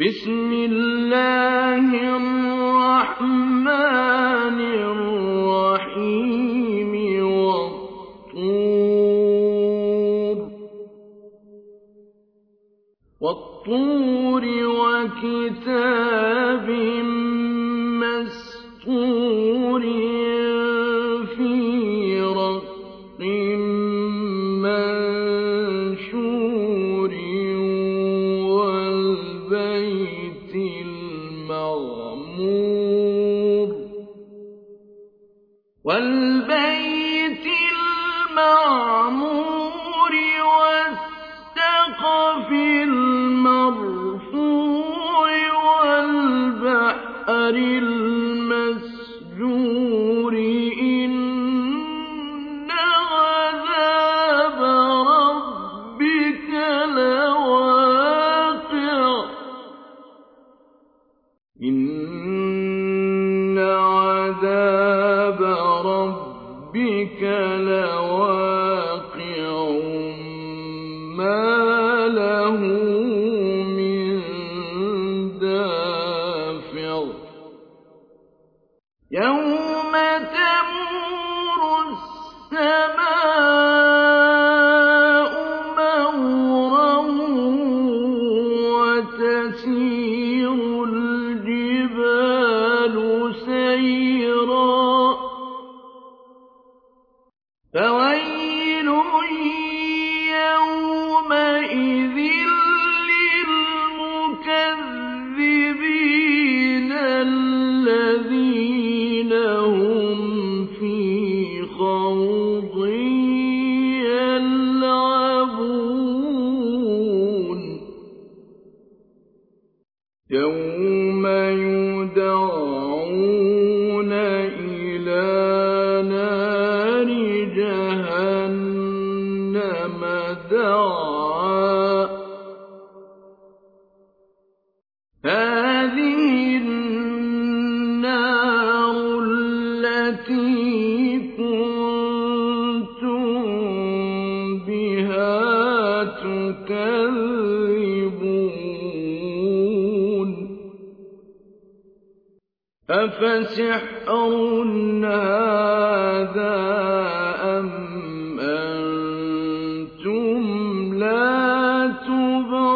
بسم الله الرحمن الرحيم والطور. والطور وكتاب مسطور.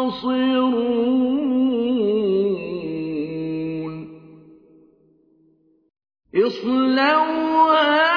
تبصرون اصلوها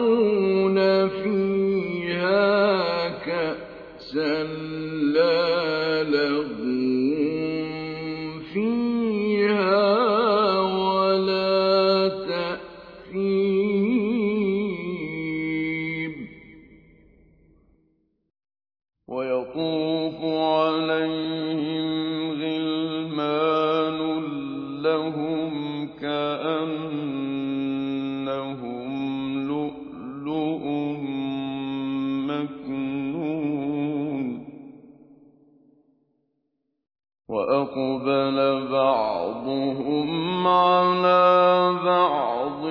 وَأَقْبَلَ بَعْضُهُمْ عَلَىٰ بَعْضٍ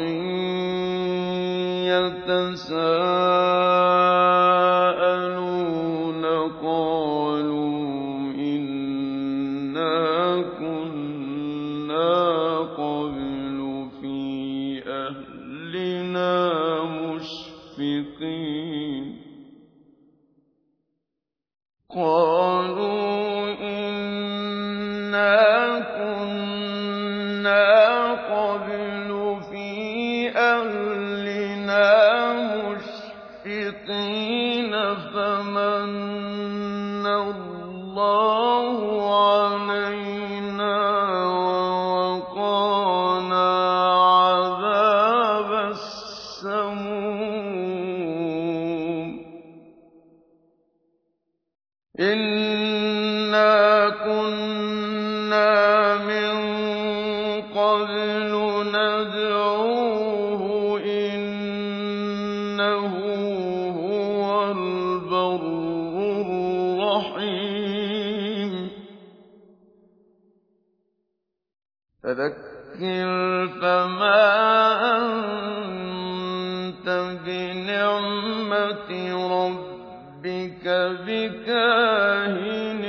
يَتَسَاءَلُونَ قَالُوا إِنَّا كُنَّا قَبْلُ فِي أَهْلِنَا مُشْفِقِينَ. إِنَّا كُنَّا مِن قَبْلُ نَدْعُوهُ ۖ إِنَّهُ هُوَ الْبَرُّ الرَّحِيمُ فَذَكِّرْ فَمَا أَنتَ بِنِعْمَةِ رَبِّكَ بِكَاهِنٍ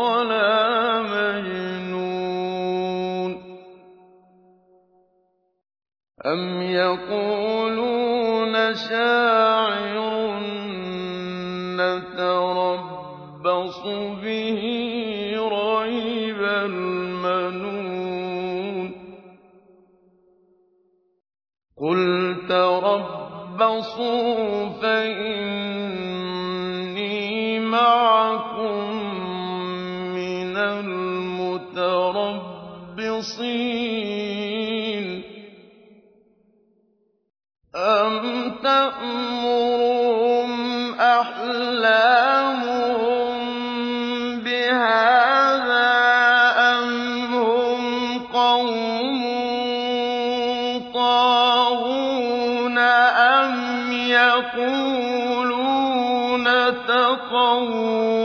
وَلَا مَجْنُونٍ أَمْ يَقُولُونَ شَاعِرٌ نَّتَرَبَّصُ بِهِ رَيْبَ الْمَنُونِ قُلْ تَرَبَّصُوا يَقُولُونَ تَقَوَّلَهُ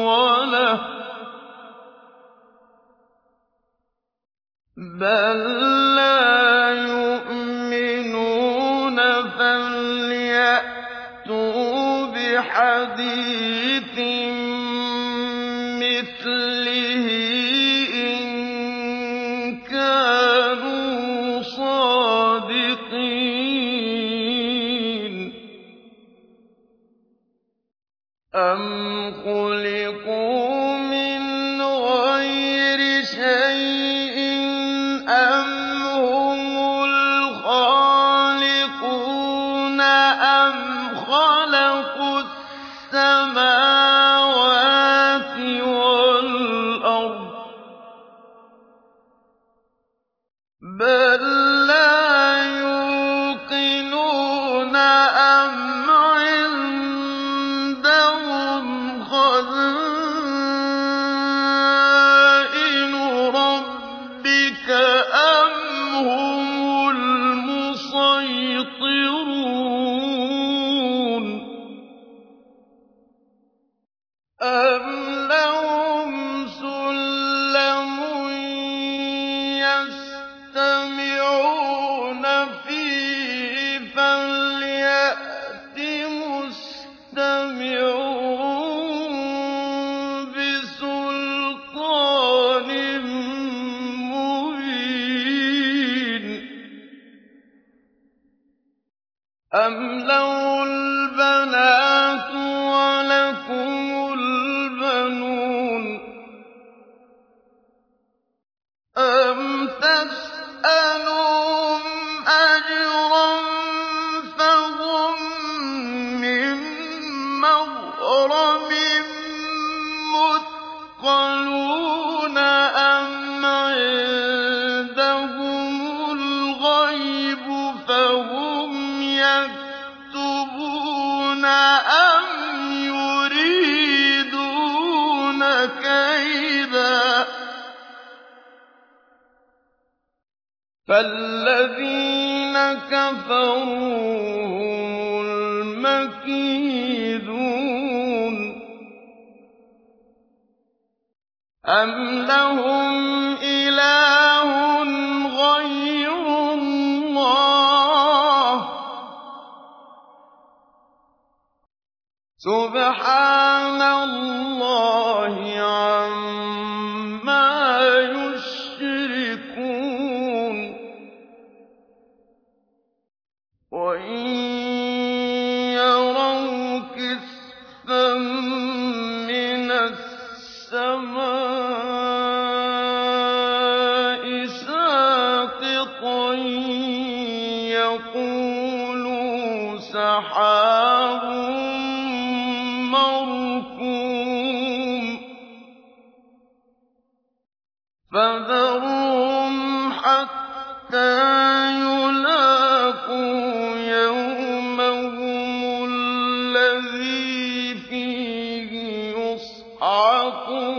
ۚ. بَل لَّا يُؤْمِنُونَ فَلْيَأْتُوا بِحَدِيثٍ مِّثْلِهِ. السَّمَاوَاتِ أَمْ لو فَالَّذِينَ كَفَرُوا هُمُ الْمَكِيدُونَ. أَمْ لَهُمْ إِلَٰهٌ غَيْرُ اللَّهِ ۚ؟ سُبْحَانَ سَحَابٌ مَّرْكُومٌ حَتَّىٰ يُلَاقُوا يَوْمَهُمُ الَّذِي فِيهِ يُصْعَقُونَ.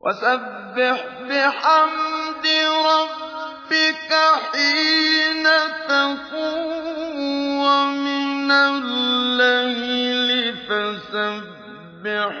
وَسَبِّحْ بِحَمْدِ رَبِّكَ حِينَ تَقُومُ وَمِنَ اللَّيْلِ فَسَبِّحْهُ